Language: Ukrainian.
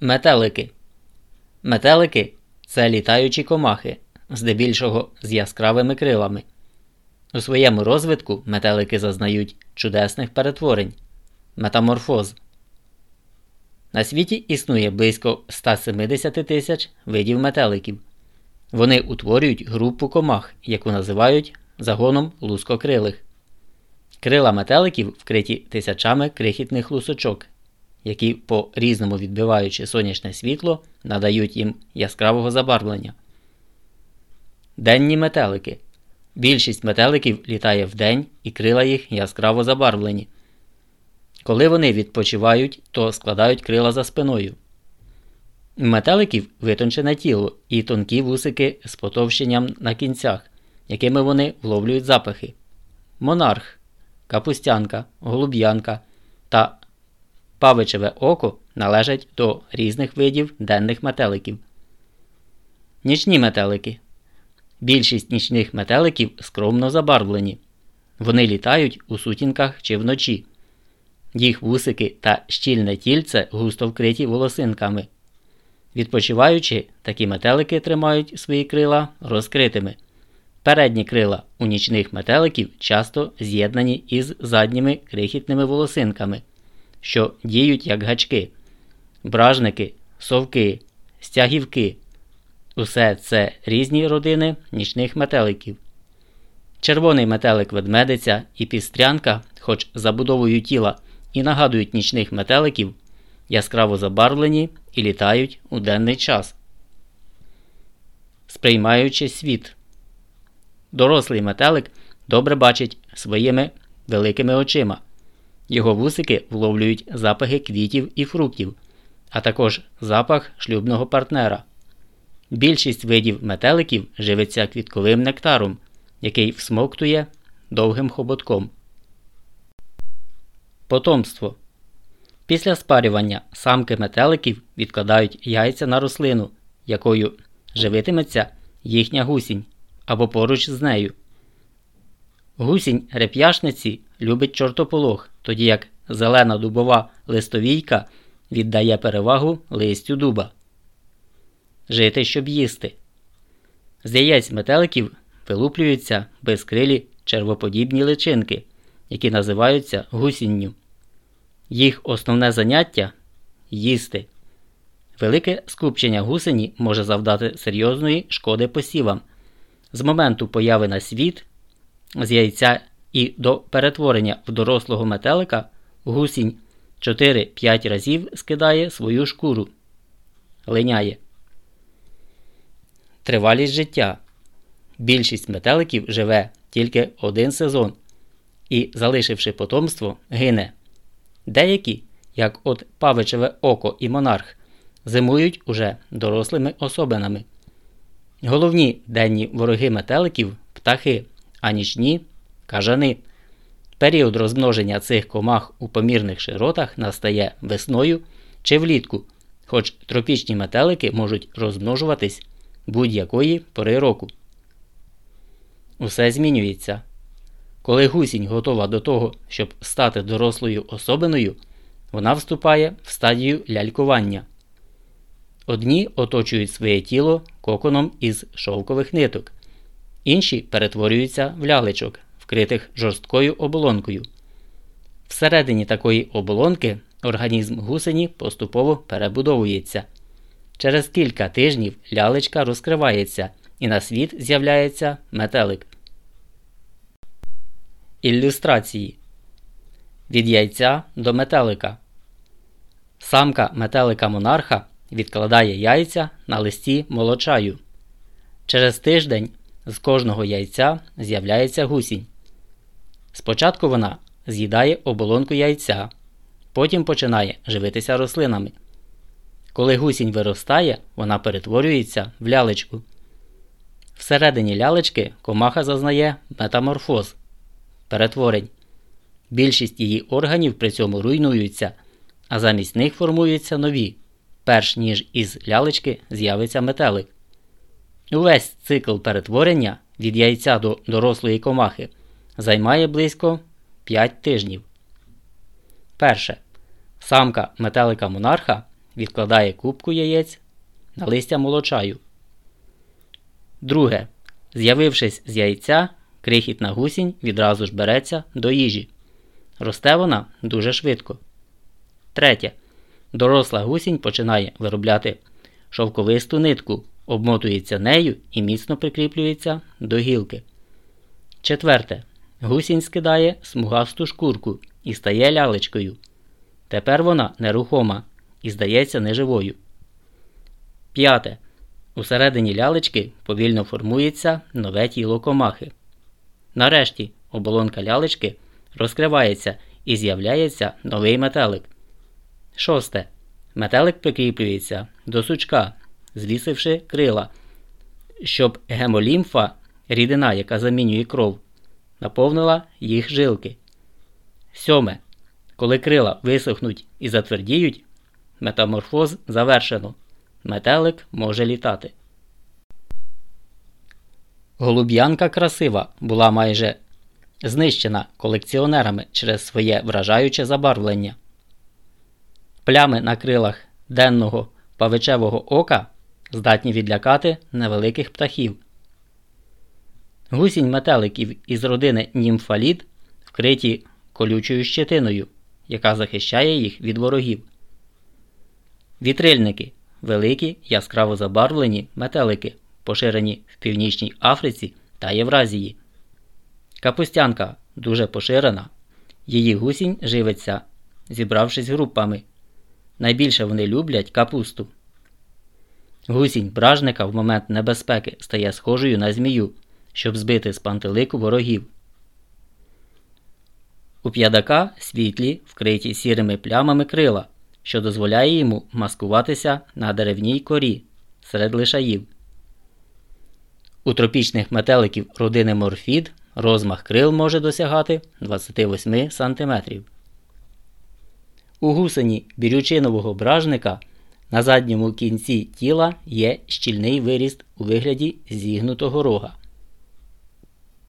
Метелики. Метелики це літаючі комахи, здебільшого з яскравими крилами. У своєму розвитку метелики зазнають чудесних перетворень метаморфоз. На світі існує близько 170 тисяч видів метеликів. Вони утворюють групу комах, яку називають загоном лускокрилих. Крила метеликів вкриті тисячами крихітних лусочок, які, по різному відбиваючи сонячне світло, надають їм яскравого забарвлення. Денні метелики. Більшість метеликів літає вдень і крила їх яскраво забарвлені. Коли вони відпочивають, то складають крила за спиною. У метеликів витончене тіло і тонкі вусики з потовщенням на кінцях, якими вони вловлюють запахи. Монарх, капустянка, голуб'янка та павичеве око належать до різних видів денних метеликів. Нічні метелики. Більшість нічних метеликів скромно забарвлені. Вони літають у сутінках чи вночі. Їх вусики та щільне тільце густо вкриті волосинками. Відпочиваючи, такі метелики тримають свої крила розкритими. Передні крила у нічних метеликів часто з'єднані із задніми крихітними волосинками, що діють як гачки, бражники, совки, стягівки. Усе це різні родини нічних метеликів. Червоний метелик ведмедиця і пістрянка, хоч забудовою тіла і нагадують нічних метеликів, яскраво забарвлені і літають у денний час. Сприймаючи світ. Дорослий метелик добре бачить своїми великими очима. Його вусики вловлюють запахи квітів і фруктів, а також запах шлюбного партнера. Більшість видів метеликів живиться квітковим нектаром, який всмоктує довгим хоботком. Потомство. Після спарювання самки метеликів відкладають яйця на рослину, якою живитиметься їхня гусінь або поруч з нею. Гусінь реп'яшниці любить чортополох, тоді як зелена дубова листовійка віддає перевагу листю дуба. Жити, щоб їсти. З яєць метеликів вилуплюються безкрилі червоподібні личинки, які називаються гусінню. Їх основне заняття їсти. Велике скупчення гусені може завдати серйозної шкоди посівам. З моменту появи на світ з яйця і до перетворення в дорослого метелика гусінь 4-5 разів скидає свою шкуру. Линяє. Тривалість життя. Більшість метеликів живе тільки один сезон і, залишивши потомство, гине. Деякі, як от павичеве око і монарх, зимують уже дорослими особинами. Головні денні вороги метеликів птахи, а нічні кажани. Період розмноження цих комах у помірних широтах настає весною чи влітку, хоч тропічні метелики можуть розмножуватись будь-якої пори року. Усе змінюється. Коли гусінь готова до того, щоб стати дорослою особиною, вона вступає в стадію лялькування. Одні оточують своє тіло коконом із шовкових ниток, інші перетворюються в лялечок, вкритих жорсткою оболонкою. Всередині такої оболонки організм гусені поступово перебудовується. Через кілька тижнів лялечка розкривається і на світ з'являється метелик. Ілюстрації Від яйця до метелика. Самка метелика монарха відкладає яйця на листі молочаю. Через тиждень з кожного яйця з'являється гусінь. Спочатку вона з'їдає оболонку яйця, потім починає живитися рослинами. Коли гусінь виростає, вона перетворюється в лялечку. Всередині лялечки комаха зазнає метаморфоз перетворень. Більшість її органів при цьому руйнуються, а замість них формуються нові, перш ніж із лялечки з'явиться метелик. Увесь цикл перетворення від яйця до дорослої комахи займає близько 5 тижнів. Перше. Самка метелика монарха відкладає кубку яєць на листя молочаю. Друге. З'явившись з яйця, крихітна гусінь відразу ж береться до їжі. Росте вона дуже швидко. Третє. Доросла гусінь починає виробляти шовковисту нитку, обмотується нею і міцно прикріплюється до гілки. Четверте. Гусінь скидає смугасту шкурку і стає лялечкою. Тепер вона нерухома і здається неживою. П'яте. Усередині лялечки повільно формується нове тіло комахи. Нарешті оболонка лялечки розкривається і з'являється новий метелик. Шосте. Метелик прикріплюється до сучка, звісивши крила, щоб гемолімфа, рідина, яка замінює кров, наповнила їх жилки. Сьоме. Коли крила висохнуть і затвердіють, метаморфоз завершено. Метелик може літати. Голуб'янка красива була майже знищена колекціонерами через своє вражаюче забарвлення. Плями на крилах денного павичевого ока здатні відлякати невеликих птахів. Гусінь метеликів із родини німфалід вкриті колючою щетиною, яка захищає їх від ворогів. Вітрильники великі яскраво забарвлені метелики, поширені в Північній Африці та Євразії. Капустянка дуже поширена. Її гусінь живиться, зібравшись групами. Найбільше вони люблять капусту. Гусінь бражника в момент небезпеки стає схожою на змію, щоб збити з пантелику ворогів. У п'ядака світлі, вкриті сірими плямами крила, що дозволяє йому маскуватися на деревній корі серед лишаїв. У тропічних метеликів родини морфід розмах крил може досягати 28 см. У гусені бірючинового бражника на задньому кінці тіла є щільний виріст у вигляді зігнутого рога.